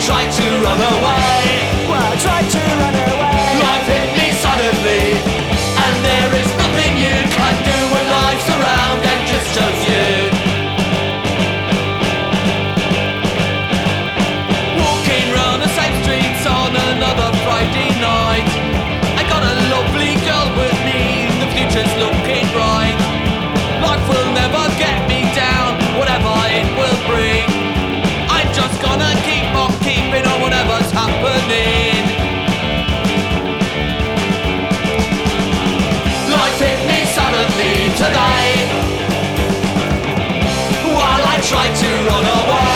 tried to run away. Well, I tried to run away. Life hit me suddenly, and there is nothing you can do when life's around and just shoves you. Walking round the same streets on another Friday night. I got a lovely girl with me, the future's looking bright. try to run away.